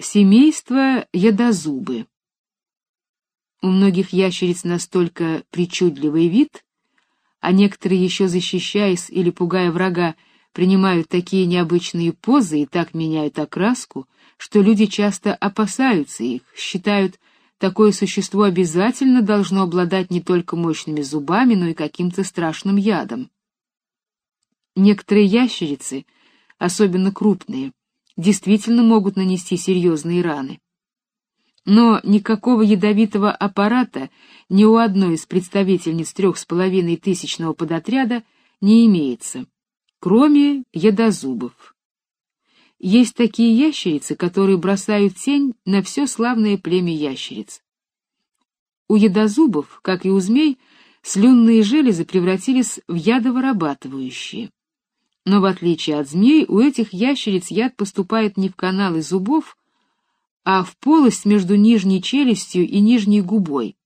Семейство ядозубы. У многих ящериц настолько причудливый вид, а некоторые еще защищаясь или пугая врага, принимают такие необычные позы и так меняют окраску, что люди часто опасаются их, считают, такое существо обязательно должно обладать не только мощными зубами, но и каким-то страшным ядом. Некоторые ящерицы, особенно крупные, действительно могут нанести серьезные раны. Но никакого ядовитого аппарата ни у одной из представительниц трех с половиной тысячного подотряда не имеется, кроме ядозубов. Есть такие ящерицы, которые бросают тень на все славное племя ящериц. У ядозубов, как и у змей, слюнные железы превратились в ядовырабатывающие. Но в отличие от змей, у этих ящериц яд поступает не в каналы зубов, а в полость между нижней челюстью и нижней губой.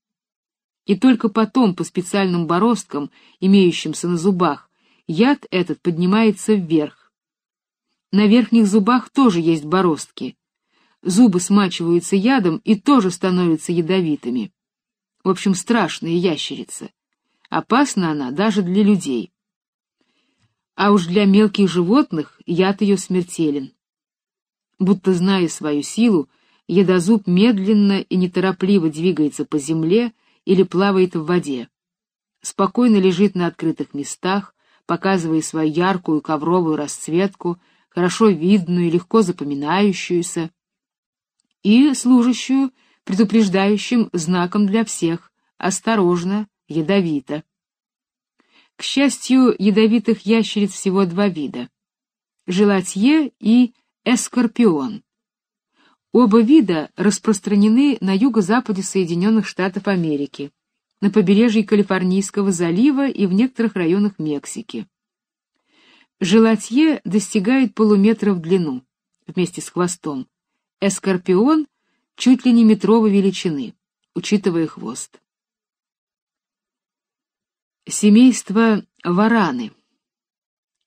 И только потом по специальным бороздкам, имеющимся на зубах, яд этот поднимается вверх. На верхних зубах тоже есть бороздки. Зубы смачиваются ядом и тоже становятся ядовитыми. В общем, страшная ящерица. Опасна она даже для людей а уж для мелких животных яд ее смертелен. Будто зная свою силу, ядозуб медленно и неторопливо двигается по земле или плавает в воде. Спокойно лежит на открытых местах, показывая свою яркую ковровую расцветку, хорошо видную и легко запоминающуюся, и служащую предупреждающим знаком для всех: осторожно, ядовито. К счастью, ядовитых ящериц всего два вида — желатье и эскорпион. Оба вида распространены на юго-западе Соединенных Штатов Америки, на побережье Калифорнийского залива и в некоторых районах Мексики. Желатье достигает полуметра в длину вместе с хвостом. Эскорпион чуть ли не метровой величины, учитывая хвост. Семейство вараны.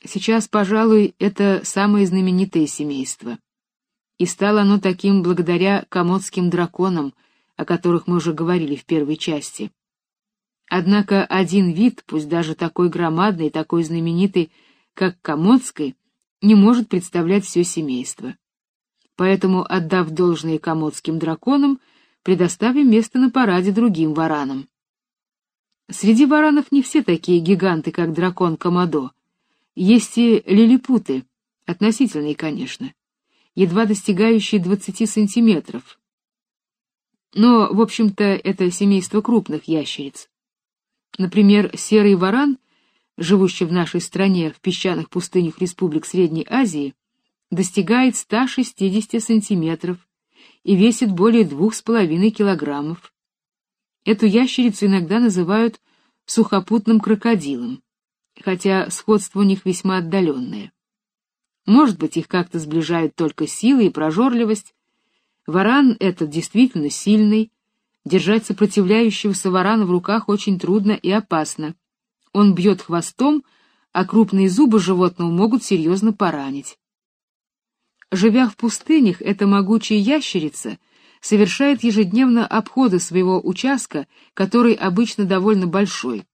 Сейчас, пожалуй, это самое знаменитое семейство. И стало оно таким благодаря комодским драконам, о которых мы уже говорили в первой части. Однако один вид, пусть даже такой громадный и такой знаменитый, как комодский, не может представлять все семейство. Поэтому, отдав должное комодским драконам, предоставим место на параде другим варанам. Среди варанов не все такие гиганты, как дракон Комодо. Есть и лилипуты, относительные, конечно, едва достигающие 20 сантиметров. Но, в общем-то, это семейство крупных ящериц. Например, серый варан, живущий в нашей стране в песчаных пустынях республик Средней Азии, достигает 160 сантиметров и весит более двух с половиной килограммов. Эту ящерицу иногда называют сухопутным крокодилом, хотя сходство у них весьма отдаленное. Может быть, их как-то сближают только сила и прожорливость. Варан этот действительно сильный, держать сопротивляющегося варана в руках очень трудно и опасно. Он бьет хвостом, а крупные зубы животного могут серьезно поранить. Живя в пустынях, эта могучая ящерица — совершает ежедневно обходы своего участка, который обычно довольно большой.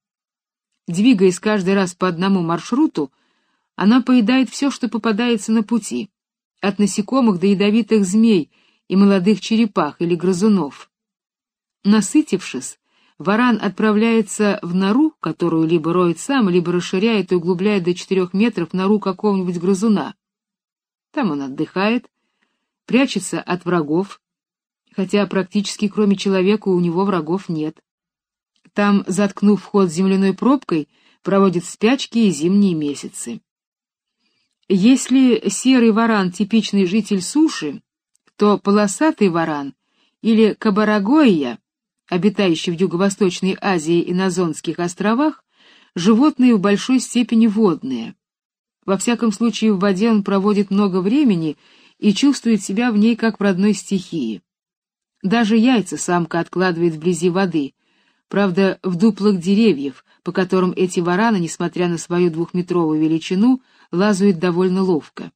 Двигаясь каждый раз по одному маршруту, она поедает все, что попадается на пути, от насекомых до ядовитых змей и молодых черепах или грызунов. Насытившись, варан отправляется в нору, которую либо роет сам, либо расширяет и углубляет до четырех метров нору какого-нибудь грызуна. Там он отдыхает, прячется от врагов, хотя практически кроме человека у него врагов нет. Там, заткнув вход земляной пробкой, проводит спячки и зимние месяцы. Если серый варан типичный житель суши, то полосатый варан или кабарагоя, обитающий в Юго-Восточной Азии и на Зонских островах, животные в большой степени водные. Во всяком случае, в воде он проводит много времени и чувствует себя в ней как в родной стихии. Даже яйца самка откладывает вблизи воды, правда, в дуплах деревьев, по которым эти вараны, несмотря на свою двухметровую величину, лазают довольно ловко.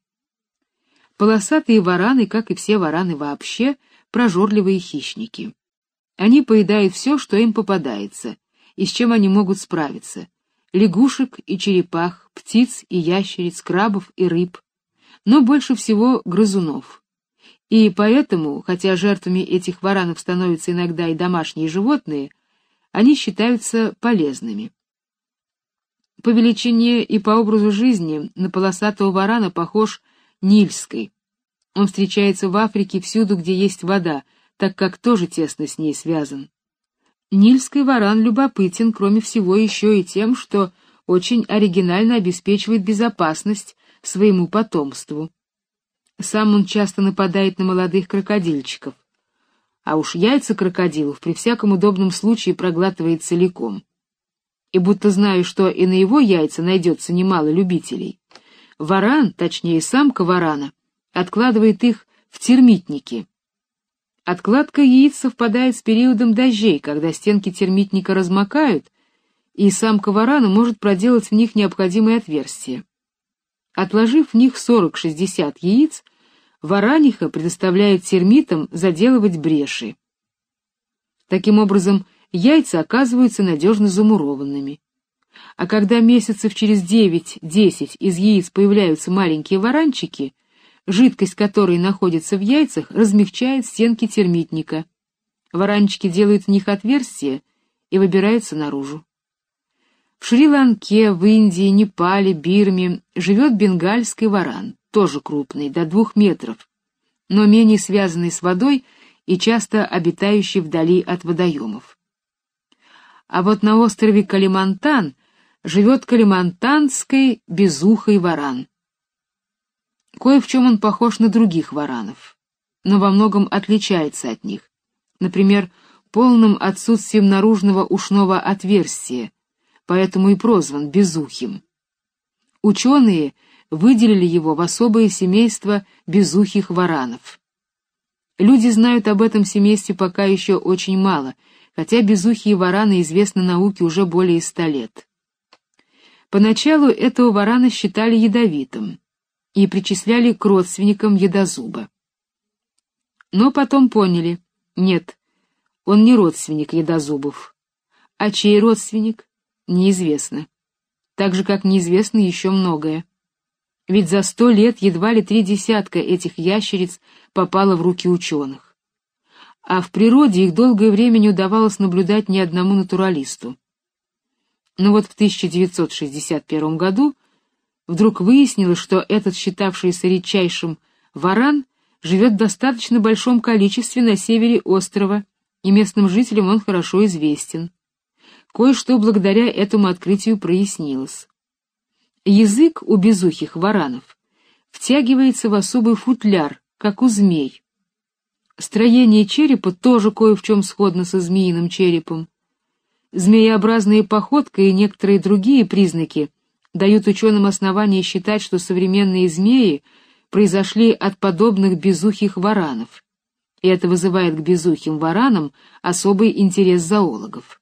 Полосатые вараны, как и все вараны вообще, прожорливые хищники. Они поедают все, что им попадается, и с чем они могут справиться. Лягушек и черепах, птиц и ящериц, крабов и рыб, но больше всего грызунов. И поэтому, хотя жертвами этих варанов становятся иногда и домашние животные, они считаются полезными. По величине и по образу жизни на полосатого варана похож нильской. Он встречается в Африке всюду, где есть вода, так как тоже тесно с ней связан. Нильский варан любопытен, кроме всего, еще и тем, что очень оригинально обеспечивает безопасность своему потомству. Сам он часто нападает на молодых крокодильчиков. А уж яйца крокодилов при всяком удобном случае проглатывает целиком. И будто знаю, что и на его яйца найдется немало любителей. Варан, точнее самка варана, откладывает их в термитники. Откладка яиц совпадает с периодом дождей, когда стенки термитника размокают, и самка варана может проделать в них необходимые отверстия. Отложив в них 40-60 яиц, вараниха предоставляет термитам заделывать бреши. Таким образом, яйца оказываются надежно замурованными. А когда месяцев через 9-10 из яиц появляются маленькие варанчики, жидкость которой находится в яйцах, размягчает стенки термитника. Варанчики делают в них отверстия и выбираются наружу. В Шри-Ланке, в Индии, Непале, Бирме живет бенгальский варан, тоже крупный, до двух метров, но менее связанный с водой и часто обитающий вдали от водоемов. А вот на острове Калимантан живет калимантанский безухий варан. Кое в чем он похож на других варанов, но во многом отличается от них. Например, полным отсутствием наружного ушного отверстия, поэтому и прозван безухим. Ученые выделили его в особое семейство безухих варанов. Люди знают об этом семействе пока еще очень мало, хотя безухие вараны известны науке уже более ста лет. Поначалу этого варана считали ядовитым и причисляли к родственникам едозуба. Но потом поняли, нет, он не родственник едозубов. А чей родственник? неизвестно. Так же, как неизвестно еще многое. Ведь за сто лет едва ли три десятка этих ящериц попало в руки ученых. А в природе их долгое время не удавалось наблюдать ни одному натуралисту. Но вот в 1961 году вдруг выяснилось, что этот считавшийся редчайшим варан живет в достаточно большом количестве на севере острова, и местным жителям он хорошо известен кое-что благодаря этому открытию прояснилось. Язык у безухих варанов втягивается в особый футляр, как у змей. Строение черепа тоже кое в чем сходно со змеиным черепом. Змееобразная походка и некоторые другие признаки дают ученым основания считать, что современные змеи произошли от подобных безухих варанов. И это вызывает к безухим варанам особый интерес зоологов.